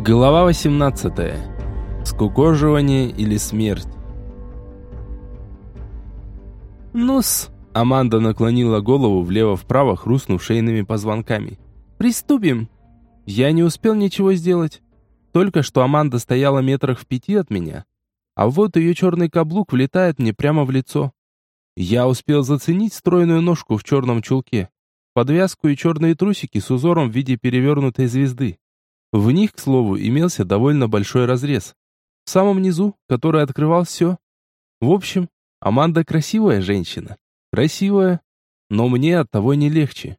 Глава 18. Скукоживание или смерть. Ну-с, Аманда наклонила голову влево-вправо, хрустнув шейными позвонками. Приступим. Я не успел ничего сделать. Только что Аманда стояла метрах в пяти от меня, а вот ее черный каблук влетает мне прямо в лицо. Я успел заценить стройную ножку в черном чулке, подвязку и черные трусики с узором в виде перевернутой звезды. В них, к слову, имелся довольно большой разрез. В самом низу, который открывал все. В общем, Аманда красивая женщина. Красивая, но мне от того не легче.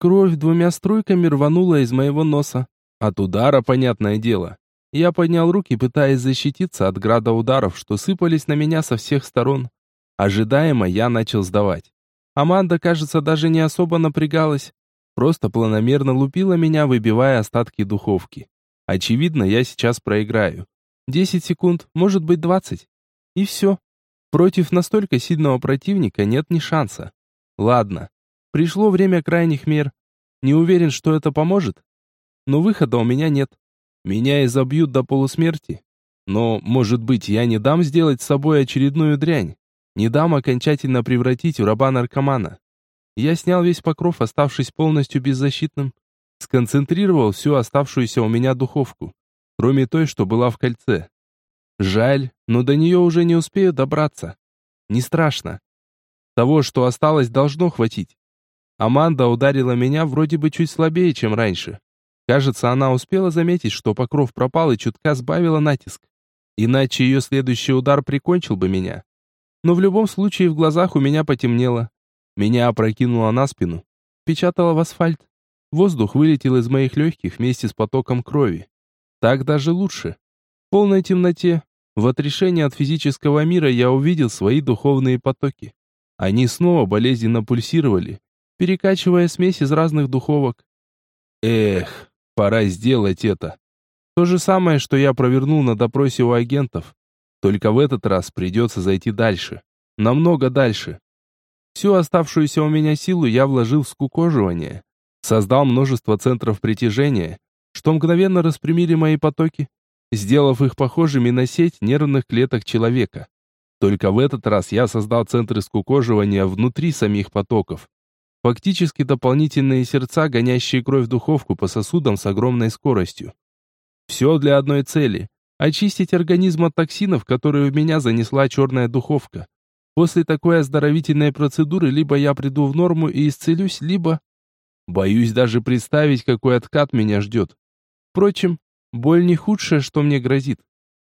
Кровь двумя струйками рванула из моего носа. От удара, понятное дело. Я поднял руки, пытаясь защититься от града ударов, что сыпались на меня со всех сторон. Ожидаемо я начал сдавать. Аманда, кажется, даже не особо напрягалась. Просто планомерно лупила меня, выбивая остатки духовки. Очевидно, я сейчас проиграю. Десять секунд, может быть двадцать. И все. Против настолько сильного противника нет ни шанса. Ладно, пришло время крайних мер. Не уверен, что это поможет. Но выхода у меня нет. Меня изобьют до полусмерти. Но, может быть, я не дам сделать с собой очередную дрянь. Не дам окончательно превратить в раба-наркомана. Я снял весь покров, оставшись полностью беззащитным. Сконцентрировал всю оставшуюся у меня духовку, кроме той, что была в кольце. Жаль, но до нее уже не успею добраться. Не страшно. Того, что осталось, должно хватить. Аманда ударила меня вроде бы чуть слабее, чем раньше. Кажется, она успела заметить, что покров пропал и чутка сбавила натиск. Иначе ее следующий удар прикончил бы меня. Но в любом случае в глазах у меня потемнело. Меня опрокинуло на спину, печатало в асфальт. Воздух вылетел из моих легких вместе с потоком крови. Так даже лучше. В полной темноте, в отрешении от физического мира я увидел свои духовные потоки. Они снова болезненно пульсировали, перекачивая смесь из разных духовок. Эх, пора сделать это. То же самое, что я провернул на допросе у агентов. Только в этот раз придется зайти дальше. Намного дальше. Всю оставшуюся у меня силу я вложил в скукоживание. Создал множество центров притяжения, что мгновенно распрямили мои потоки, сделав их похожими на сеть нервных клеток человека. Только в этот раз я создал центры скукоживания внутри самих потоков. Фактически дополнительные сердца, гонящие кровь в духовку по сосудам с огромной скоростью. Все для одной цели – очистить организм от токсинов, которые в меня занесла черная духовка. После такой оздоровительной процедуры либо я приду в норму и исцелюсь, либо... Боюсь даже представить, какой откат меня ждет. Впрочем, боль не худшее, что мне грозит.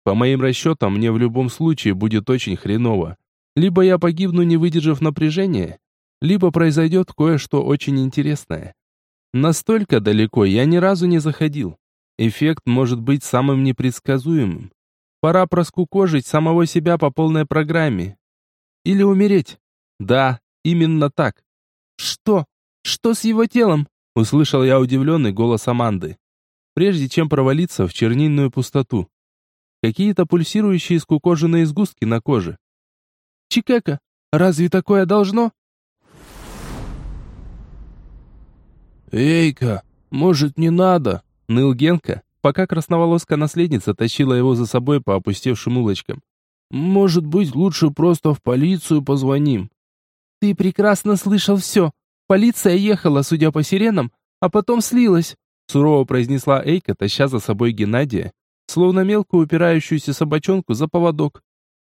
По моим расчетам, мне в любом случае будет очень хреново. Либо я погибну, не выдержав напряжения, либо произойдет кое-что очень интересное. Настолько далеко я ни разу не заходил. Эффект может быть самым непредсказуемым. Пора проскукожить самого себя по полной программе, или умереть? Да, именно так. Что? Что с его телом? Услышал я удивленный голос Аманды. Прежде чем провалиться в чернильную пустоту. Какие-то пульсирующие скукоженные сгустки на коже. Чикека, разве такое должно? «Эйка, может, не надо?» — ныл Генка, пока красноволоская наследница тащила его за собой по опустевшим улочкам. Может быть, лучше просто в полицию позвоним?» «Ты прекрасно слышал все. Полиция ехала, судя по сиренам, а потом слилась», сурово произнесла Эйка, таща за собой Геннадия, словно мелкую упирающуюся собачонку за поводок.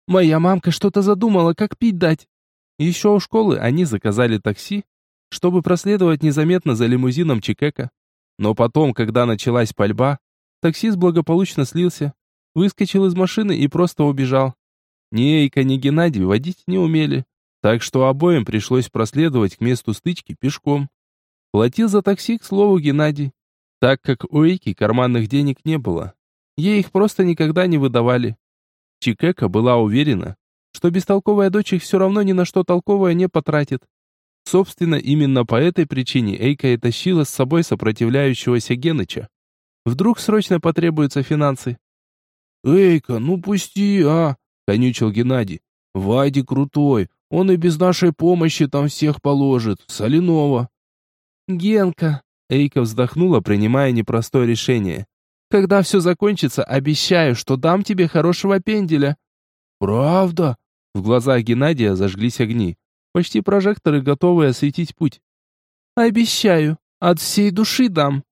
«Моя мамка что-то задумала, как пить дать». Еще у школы они заказали такси, чтобы проследовать незаметно за лимузином Чикека. Но потом, когда началась пальба, таксист благополучно слился, выскочил из машины и просто убежал. Ни Эйка, ни Геннадий водить не умели, так что обоим пришлось проследовать к месту стычки пешком. Платил за такси, к слову, Геннадий, так как у Эйки карманных денег не было. Ей их просто никогда не выдавали. Чикека была уверена, что бестолковая дочь их все равно ни на что толковое не потратит. Собственно, именно по этой причине Эйка и тащила с собой сопротивляющегося Геныча. Вдруг срочно потребуются финансы. «Эйка, ну пусти, а!» Конючил Геннадий. Вади крутой, он и без нашей помощи там всех положит. Соленого. Генка, Эйка вздохнула, принимая непростое решение. Когда все закончится, обещаю, что дам тебе хорошего пенделя». «Правда?» В глазах Геннадия зажглись огни. Почти прожекторы, готовые осветить путь. «Обещаю. От всей души дам».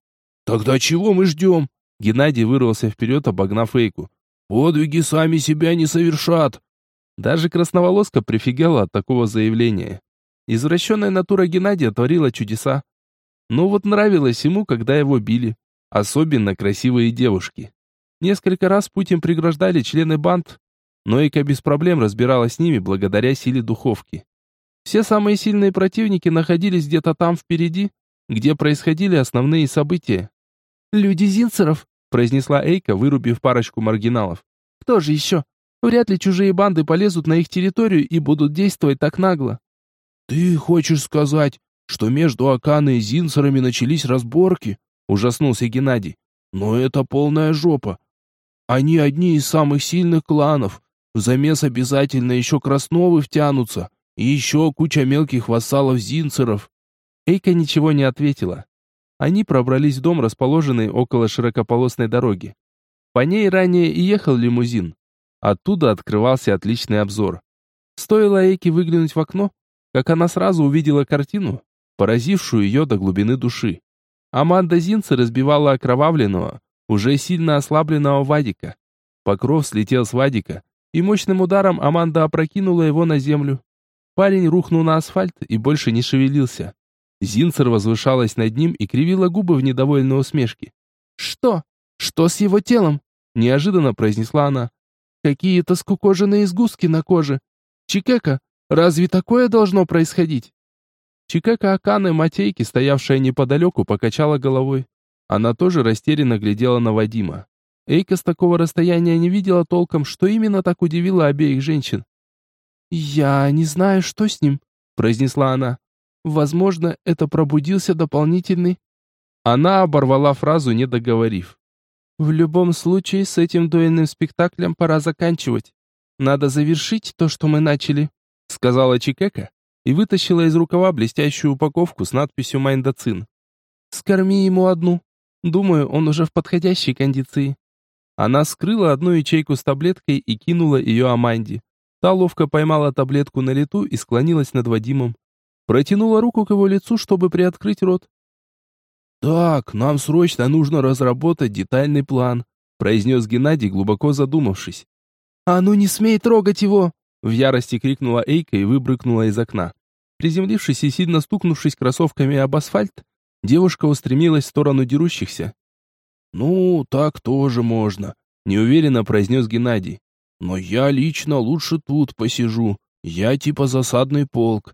«Тогда чего мы ждем?» Геннадий вырвался вперед, обогнав Эйку. «Подвиги сами себя не совершат». Даже красноволоска прифигела от такого заявления. Извращенная натура Геннадия творила чудеса. Но вот нравилось ему, когда его били. Особенно красивые девушки. Несколько раз путь им преграждали члены банд, но Эйка без проблем разбиралась с ними благодаря силе духовки. Все самые сильные противники находились где-то там впереди, где происходили основные события. «Люди Зинцеров», — произнесла Эйка, вырубив парочку маргиналов. «Кто же еще? Вряд ли чужие банды полезут на их территорию и будут действовать так нагло». «Ты хочешь сказать, что между Аканой и Зинцерами начались разборки?» Ужаснулся Геннадий. Но это полная жопа. Они одни из самых сильных кланов. В замес обязательно еще Красновы втянутся. И еще куча мелких вассалов-зинцеров. Эйка ничего не ответила. Они пробрались в дом, расположенный около широкополосной дороги. По ней ранее и ехал лимузин. Оттуда открывался отличный обзор. Стоило Эйке выглянуть в окно, как она сразу увидела картину, поразившую ее до глубины души. Аманда Зинца разбивала окровавленного, уже сильно ослабленного Вадика. Покров слетел с Вадика, и мощным ударом Аманда опрокинула его на землю. Парень рухнул на асфальт и больше не шевелился. Зинцер возвышалась над ним и кривила губы в недовольной усмешке. «Что? Что с его телом?» – неожиданно произнесла она. «Какие-то скукоженные сгустки на коже. Чикека, разве такое должно происходить?» Чикека Аканы Матейки, стоявшая неподалеку, покачала головой. Она тоже растерянно глядела на Вадима. Эйка с такого расстояния не видела толком, что именно так удивило обеих женщин. «Я не знаю, что с ним», — произнесла она. «Возможно, это пробудился дополнительный...» Она оборвала фразу, не договорив. «В любом случае, с этим дуэльным спектаклем пора заканчивать. Надо завершить то, что мы начали», — сказала Чикека, и вытащила из рукава блестящую упаковку с надписью «Майндоцин». «Скорми ему одну. Думаю, он уже в подходящей кондиции». Она скрыла одну ячейку с таблеткой и кинула ее Аманде. Та ловко поймала таблетку на лету и склонилась над Вадимом. Протянула руку к его лицу, чтобы приоткрыть рот. «Так, нам срочно нужно разработать детальный план», произнес Геннадий, глубоко задумавшись. «А ну не смей трогать его!» В ярости крикнула Эйка и выбрыкнула из окна. Приземлившись и сильно стукнувшись кроссовками об асфальт, девушка устремилась в сторону дерущихся. «Ну, так тоже можно», — неуверенно произнес Геннадий. «Но я лично лучше тут посижу. Я типа засадный полк».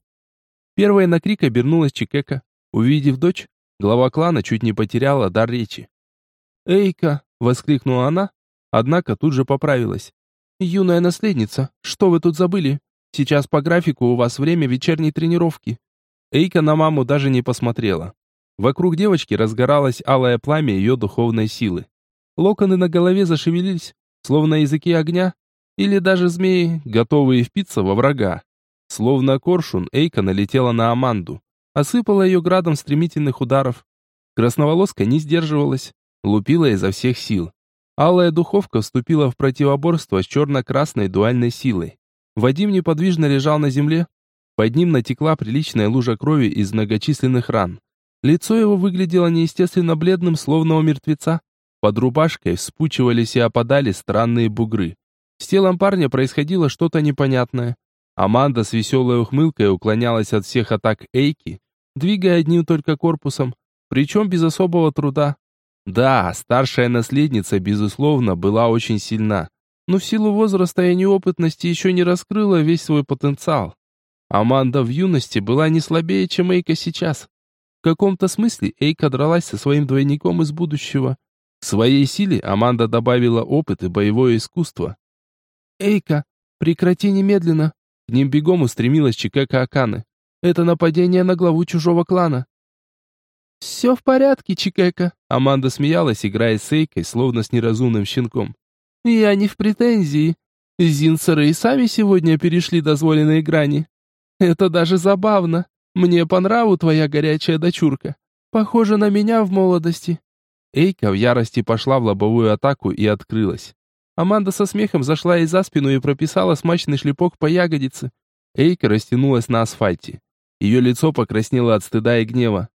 Первая на крик обернулась Чикека. Увидев дочь, глава клана чуть не потеряла дар речи. «Эйка!» — воскликнула она, однако тут же поправилась. «Юная наследница, что вы тут забыли? Сейчас по графику у вас время вечерней тренировки». Эйка на маму даже не посмотрела. Вокруг девочки разгоралось алое пламя ее духовной силы. Локоны на голове зашевелились, словно языки огня, или даже змеи, готовые впиться во врага. Словно коршун, Эйка налетела на Аманду, осыпала ее градом стремительных ударов. Красноволоска не сдерживалась, лупила изо всех сил. Алая духовка вступила в противоборство с черно-красной дуальной силой. Вадим неподвижно лежал на земле. Под ним натекла приличная лужа крови из многочисленных ран. Лицо его выглядело неестественно бледным, словно у мертвеца. Под рубашкой вспучивались и опадали странные бугры. С телом парня происходило что-то непонятное. Аманда с веселой ухмылкой уклонялась от всех атак Эйки, двигая одним только корпусом, причем без особого труда. Да, старшая наследница, безусловно, была очень сильна но в силу возраста и неопытности еще не раскрыла весь свой потенциал. Аманда в юности была не слабее, чем Эйка сейчас. В каком-то смысле Эйка дралась со своим двойником из будущего. К своей силе Аманда добавила опыт и боевое искусство. «Эйка, прекрати немедленно!» К ним бегом устремилась Чикека Аканы. «Это нападение на главу чужого клана». «Все в порядке, Чикека!» Аманда смеялась, играя с Эйкой, словно с неразумным щенком. Я не в претензии. Зинцеры и сами сегодня перешли дозволенные грани. Это даже забавно. Мне по нраву твоя горячая дочурка. Похожа на меня в молодости. Эйка в ярости пошла в лобовую атаку и открылась. Аманда со смехом зашла ей за спину и прописала смачный шлепок по ягодице. Эйка растянулась на асфальте. Ее лицо покраснело от стыда и гнева.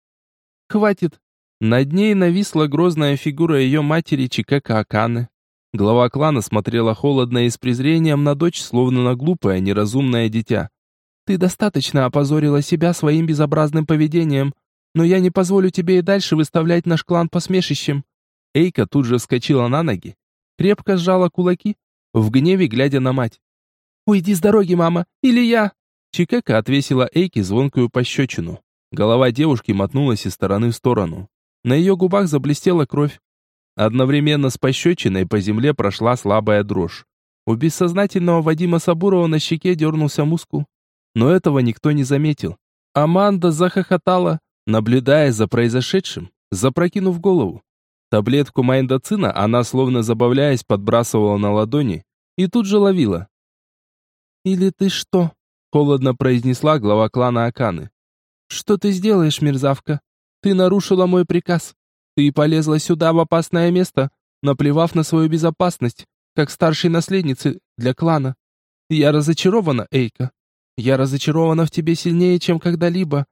«Хватит!» Над ней нависла грозная фигура ее матери Чикека Аканы. Глава клана смотрела холодно и с презрением на дочь, словно на глупое, неразумное дитя. «Ты достаточно опозорила себя своим безобразным поведением, но я не позволю тебе и дальше выставлять наш клан посмешищем». Эйка тут же вскочила на ноги, крепко сжала кулаки, в гневе глядя на мать. «Уйди с дороги, мама, или я!» Чикека отвесила Эйке звонкую пощечину. Голова девушки мотнулась из стороны в сторону. На ее губах заблестела кровь. Одновременно с пощечиной по земле прошла слабая дрожь. У бессознательного Вадима Сабурова на щеке дернулся мускул. Но этого никто не заметил. Аманда захохотала, наблюдая за произошедшим, запрокинув голову. Таблетку майндоцина она, словно забавляясь, подбрасывала на ладони и тут же ловила. «Или ты что?» — холодно произнесла глава клана Аканы. «Что ты сделаешь, мерзавка? Ты нарушила мой приказ. Ты полезла сюда в опасное место, наплевав на свою безопасность, как старшей наследницы для клана. Я разочарована, Эйка. Я разочарована в тебе сильнее, чем когда-либо.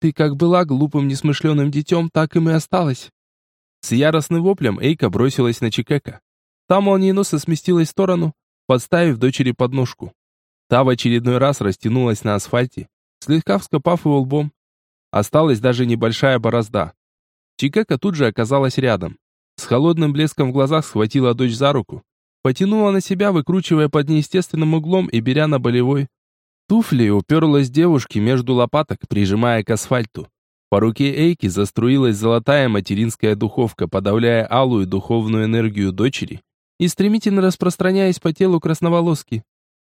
Ты как была глупым несмышленым детем, так им и осталась». С яростным воплем Эйка бросилась на Чикека. Та молниеносно сместилась в сторону, подставив дочери подножку. Та в очередной раз растянулась на асфальте, слегка вскопав его лбом. Осталась даже небольшая борозда. Чикека тут же оказалась рядом. С холодным блеском в глазах схватила дочь за руку. Потянула на себя, выкручивая под неестественным углом и беря на болевой. Туфли уперлась девушке между лопаток, прижимая к асфальту. По руке Эйки заструилась золотая материнская духовка, подавляя алую духовную энергию дочери и стремительно распространяясь по телу красноволоски.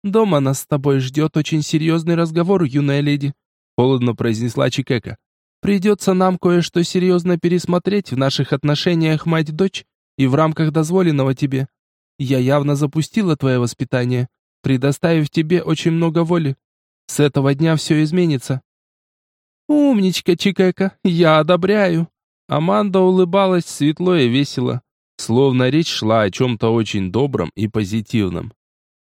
«Дома нас с тобой ждет очень серьезный разговор, юная леди», холодно произнесла Чикека. Придется нам кое-что серьезно пересмотреть в наших отношениях мать-дочь и в рамках дозволенного тебе. Я явно запустила твое воспитание, предоставив тебе очень много воли. С этого дня все изменится». «Умничка, Чикека, я одобряю». Аманда улыбалась светло и весело, словно речь шла о чем-то очень добром и позитивном.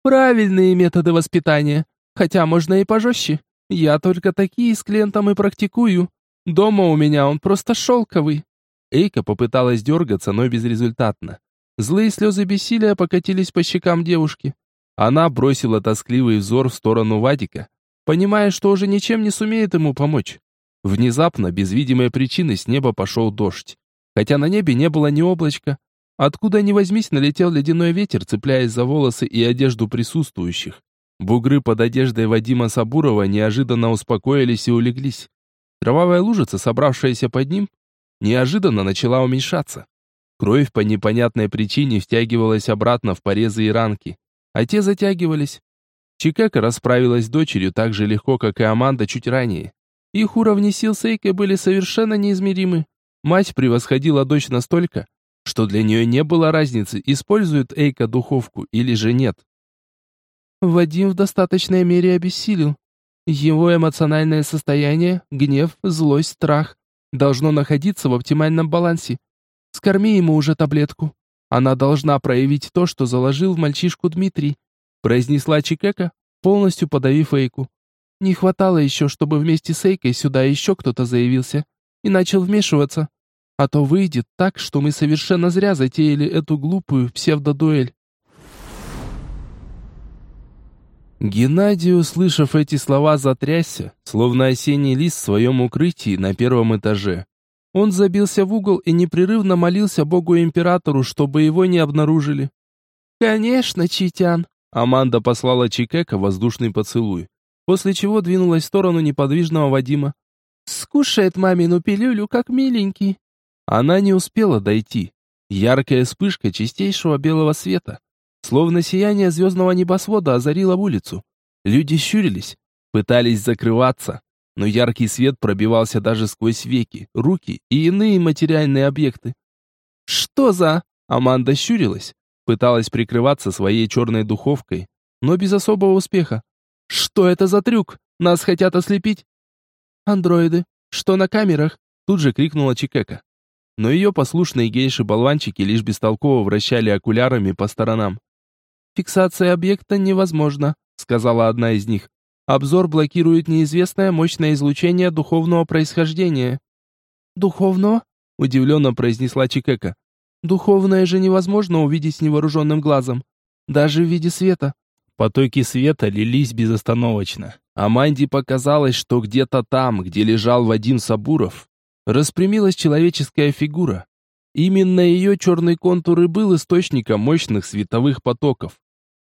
«Правильные методы воспитания, хотя можно и пожестче. Я только такие с клиентом и практикую. Дома у меня он просто шелковый». Эйка попыталась дергаться, но безрезультатно. Злые слезы бессилия покатились по щекам девушки. Она бросила тоскливый взор в сторону Вадика, понимая, что уже ничем не сумеет ему помочь. Внезапно, без видимой причины, с неба пошел дождь. Хотя на небе не было ни облачка. Откуда ни возьмись, налетел ледяной ветер, цепляясь за волосы и одежду присутствующих. Бугры под одеждой Вадима Сабурова неожиданно успокоились и улеглись. Кровавая лужица, собравшаяся под ним, неожиданно начала уменьшаться. Кровь по непонятной причине втягивалась обратно в порезы и ранки, а те затягивались. Чикека расправилась с дочерью так же легко, как и Аманда чуть ранее. Их уровни сил с Эйкой были совершенно неизмеримы. Мать превосходила дочь настолько, что для нее не было разницы, использует Эйка духовку или же нет. Вадим в достаточной мере обессилил. Его эмоциональное состояние, гнев, злость, страх должно находиться в оптимальном балансе. Скорми ему уже таблетку. Она должна проявить то, что заложил в мальчишку Дмитрий, произнесла Чикека, полностью подавив Эйку. Не хватало еще, чтобы вместе с Эйкой сюда еще кто-то заявился и начал вмешиваться. А то выйдет так, что мы совершенно зря затеяли эту глупую псевдодуэль. Геннадий, услышав эти слова, затрясся, словно осенний лист в своем укрытии на первом этаже. Он забился в угол и непрерывно молился Богу-императору, чтобы его не обнаружили. «Конечно, Читян!» Аманда послала Чикека воздушный поцелуй, после чего двинулась в сторону неподвижного Вадима. «Скушает мамину пилюлю, как миленький!» Она не успела дойти. Яркая вспышка чистейшего белого света Словно сияние звездного небосвода озарило улицу. Люди щурились, пытались закрываться, но яркий свет пробивался даже сквозь веки, руки и иные материальные объекты. «Что за...» Аманда щурилась, пыталась прикрываться своей черной духовкой, но без особого успеха. «Что это за трюк? Нас хотят ослепить?» «Андроиды, что на камерах?» Тут же крикнула Чикека. но ее послушные гейши-болванчики лишь бестолково вращали окулярами по сторонам. «Фиксация объекта невозможна», — сказала одна из них. «Обзор блокирует неизвестное мощное излучение духовного происхождения». «Духовного?» — удивленно произнесла Чикека. «Духовное же невозможно увидеть невооруженным глазом, даже в виде света». Потоки света лились безостановочно. Аманде показалось, что где-то там, где лежал Вадим Сабуров, распрямилась человеческая фигура. Именно ее черный контур и был источником мощных световых потоков.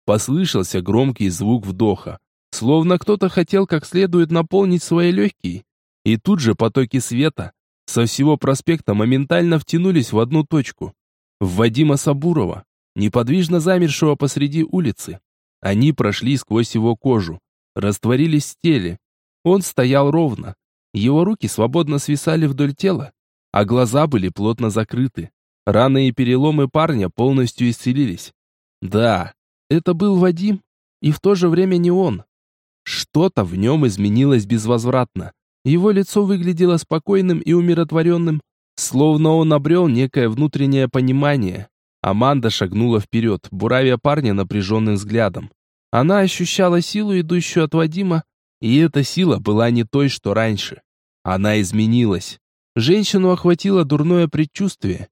Послышался громкий звук вдоха, словно кто-то хотел как следует наполнить свои легкие. И тут же потоки света со всего проспекта моментально втянулись в одну точку. В Вадима Сабурова, неподвижно замершего посреди улицы. Они прошли сквозь его кожу, растворились в теле. Он стоял ровно, его руки свободно свисали вдоль тела, а глаза были плотно закрыты. Раны и переломы парня полностью исцелились. Да, это был Вадим, и в то же время не он. Что-то в нем изменилось безвозвратно. Его лицо выглядело спокойным и умиротворенным, словно он обрел некое внутреннее понимание. Аманда шагнула вперед, буравя парня напряженным взглядом. Она ощущала силу, идущую от Вадима, и эта сила была не той, что раньше. Она изменилась. Женщину охватило дурное предчувствие.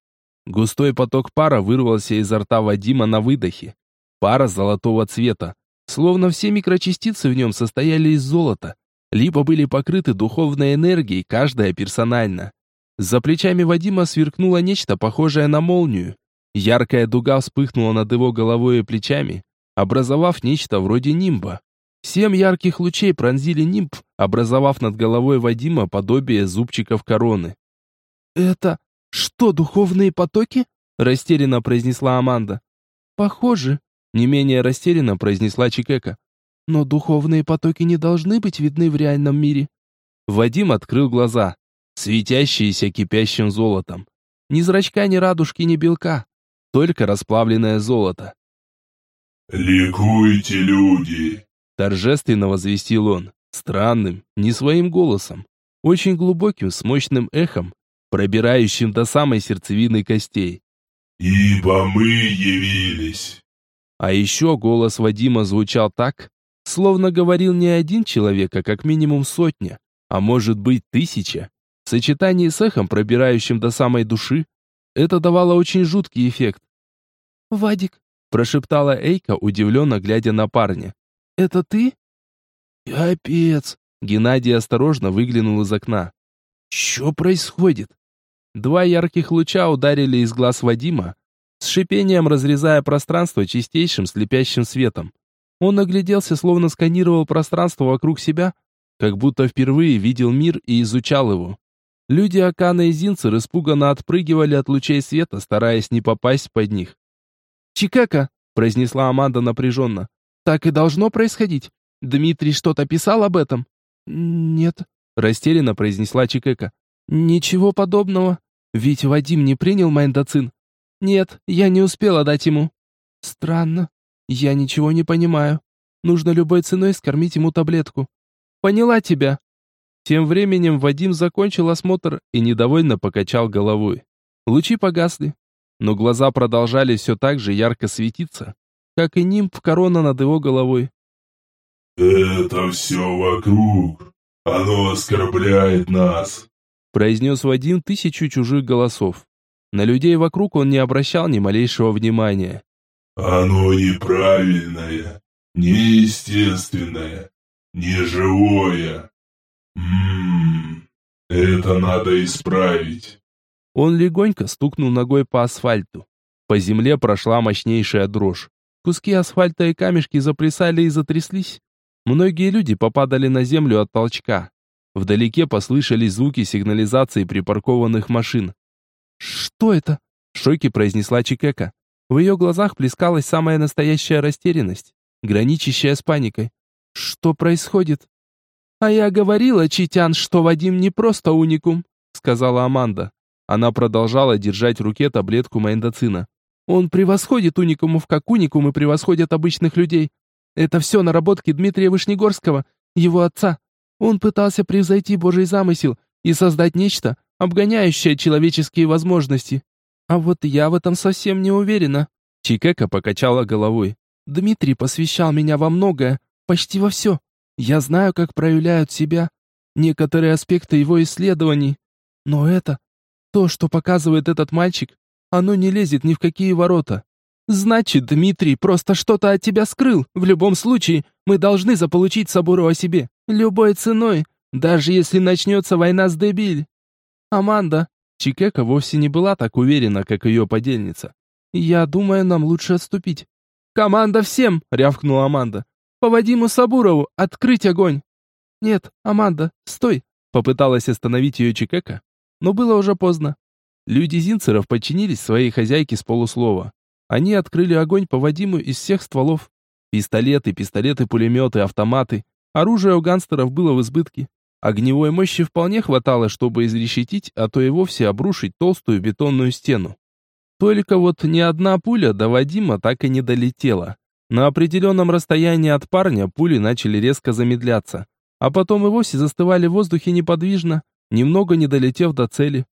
Густой поток пара вырвался изо рта Вадима на выдохе. Пара золотого цвета. Словно все микрочастицы в нем состояли из золота. Либо были покрыты духовной энергией, каждая персонально. За плечами Вадима сверкнуло нечто похожее на молнию. Яркая дуга вспыхнула над его головой и плечами, образовав нечто вроде нимба. Семь ярких лучей пронзили нимб, образовав над головой Вадима подобие зубчиков короны. «Это что, духовные потоки?» – растерянно произнесла Аманда. «Похоже», – не менее растерянно произнесла Чикека. «Но духовные потоки не должны быть видны в реальном мире». Вадим открыл глаза, светящиеся кипящим золотом. Ни зрачка, ни радужки, ни белка, только расплавленное золото. «Ликуйте, люди!» Торжественно возвестил он, странным, не своим голосом, очень глубоким, с мощным эхом, пробирающим до самой сердцевины костей. «Ибо мы явились». А еще голос Вадима звучал так, словно говорил не один человек, а как минимум сотня, а может быть тысяча. В сочетании с эхом, пробирающим до самой души, это давало очень жуткий эффект. «Вадик», – прошептала Эйка, удивленно глядя на парня. Это ты?» «Капец!» Геннадий осторожно выглянул из окна. «Что происходит?» Два ярких луча ударили из глаз Вадима, с шипением разрезая пространство чистейшим слепящим светом. Он огляделся, словно сканировал пространство вокруг себя, как будто впервые видел мир и изучал его. Люди Акана и Зинцер испуганно отпрыгивали от лучей света, стараясь не попасть под них. «Чикека!» – произнесла Аманда напряженно. Так и должно происходить. Дмитрий что-то писал об этом? Нет, растерянно произнесла Чикека. Ничего подобного. Ведь Вадим не принял майндоцин. Нет, я не успела дать ему. Странно. Я ничего не понимаю. Нужно любой ценой скормить ему таблетку. Поняла тебя. Тем временем Вадим закончил осмотр и недовольно покачал головой. Лучи погасли, но глаза продолжали все так же ярко светиться, как и нимб корона над его головой. «Это все вокруг. Оно оскорбляет нас», произнес Вадим тысячу чужих голосов. На людей вокруг он не обращал ни малейшего внимания. «Оно неправильное, неестественное, неживое. Ммм, это надо исправить». Он легонько стукнул ногой по асфальту. По земле прошла мощнейшая дрожь. Куски асфальта и камешки заплясали и затряслись. Многие люди попадали на землю от толчка. Вдалеке послышались звуки сигнализации припаркованных машин. «Что это?» — в шоке произнесла Чикека. В ее глазах плескалась самая настоящая растерянность, граничащая с паникой. «Что происходит?» «А я говорила, Читян, что Вадим не просто уникум», — сказала Аманда. Она продолжала держать в руке таблетку майндоцина. Он превосходит уникумов, как уникумы превосходят обычных людей. Это все наработки Дмитрия Вышнегорского, его отца. Он пытался превзойти Божий замысел и создать нечто, обгоняющая человеческие возможности. А вот я в этом совсем не уверена. Чикека покачала головой. Дмитрий посвящал меня во многое, почти во все. Я знаю, как проявляют себя некоторые аспекты его исследований. Но это, то, что показывает этот мальчик, оно не лезет ни в какие ворота. Значит, Дмитрий просто что-то от тебя скрыл. В любом случае, мы должны заполучить Сабуру о себе. Любой ценой, даже если начнется война с Дебиль. Аманда. Чикека вовсе не была так уверена, как ее подельница. Я думаю, нам лучше отступить. «Команда всем!» — рявкнула Аманда. «По Вадиму Сабурову! Открыть огонь!» «Нет, Аманда, стой!» — попыталась остановить ее Чикека, но было уже поздно. Люди Зинцеров подчинились своей хозяйке с полуслова. Они открыли огонь по Вадиму из всех стволов. Пистолеты, пистолеты-пулеметы, автоматы. Оружие у гангстеров было в избытке. Огневой мощи вполне хватало, чтобы изрешетить, а то и вовсе обрушить толстую бетонную стену. Только вот ни одна пуля до Вадима так и не долетела. На определенном расстоянии от парня пули начали резко замедляться, а потом и вовсе застывали в воздухе неподвижно, немного не долетев до цели.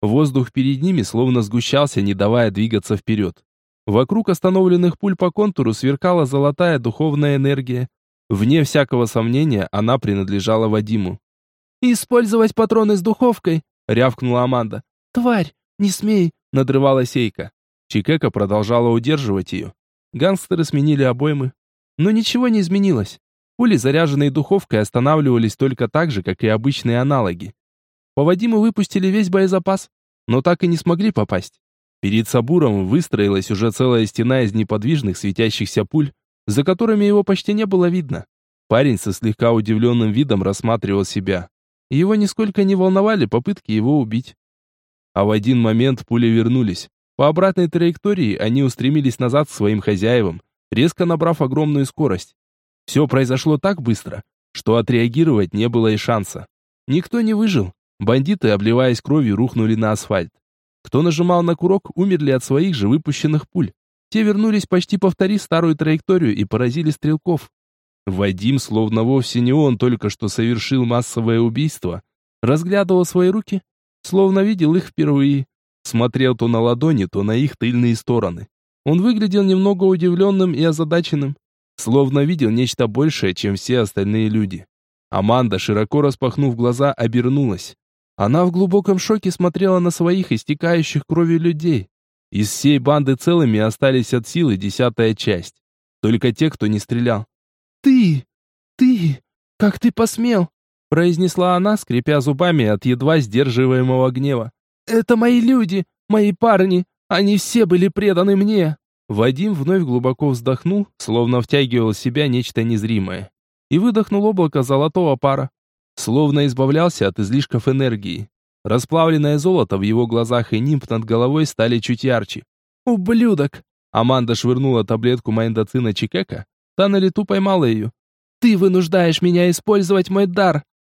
Воздух перед ними словно сгущался, не давая двигаться вперед. Вокруг остановленных пуль по контуру сверкала золотая духовная энергия. Вне всякого сомнения, она принадлежала Вадиму. «Использовать патроны с духовкой!» — рявкнула Аманда. «Тварь, не смей!» — надрывалась Сейка. Чикека продолжала удерживать ее. Гангстеры сменили обоймы. Но ничего не изменилось. Пули, заряженные духовкой, останавливались только так же, как и обычные аналоги. По Вадиму выпустили весь боезапас, но так и не смогли попасть. Перед Сабуром выстроилась уже целая стена из неподвижных светящихся пуль, за которыми его почти не было видно. Парень со слегка удивленным видом рассматривал себя. Его нисколько не волновали попытки его убить. А в один момент пули вернулись. По обратной траектории они устремились назад к своим хозяевам, резко набрав огромную скорость. Все произошло так быстро, что отреагировать не было и шанса. Никто не выжил. Бандиты, обливаясь кровью, рухнули на асфальт. Кто нажимал на курок, умерли от своих же выпущенных пуль. Те вернулись почти повторив старую траекторию и поразили стрелков. Вадим, словно вовсе не он только что совершил массовое убийство, разглядывал свои руки, словно видел их впервые, смотрел то на ладони, то на их тыльные стороны. Он выглядел немного удивленным и озадаченным, словно видел нечто большее, чем все остальные люди. Аманда, широко распахнув глаза, обернулась. Она в глубоком шоке смотрела на своих истекающих кровью людей. Из всей банды целыми остались от силы десятая часть. Только те, кто не стрелял. «Ты! Ты! Как ты посмел?» произнесла она, скрипя зубами от едва сдерживаемого гнева. «Это мои люди, мои парни, они все были преданы мне!» Вадим вновь глубоко вздохнул, словно втягивал в себя нечто незримое, и выдохнул облако золотого пара, словно избавлялся от излишков энергии. Расплавленное золото в его глазах и нимб над головой стали чуть ярче. «Ублюдок!» Аманда швырнула таблетку майндоцина Чикека, Та на лету поймала ее. «Ты вынуждаешь меня использовать мой дар!»